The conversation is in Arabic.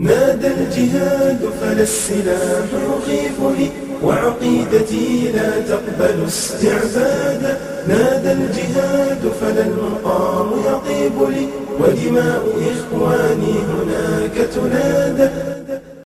نادى الجهاد فلا السلاح يخيفني وعقيدتي لا تقبل استعبادا نادى الجهاد فلا المقام يطيب لي ودماء إخواني هناك تنادى.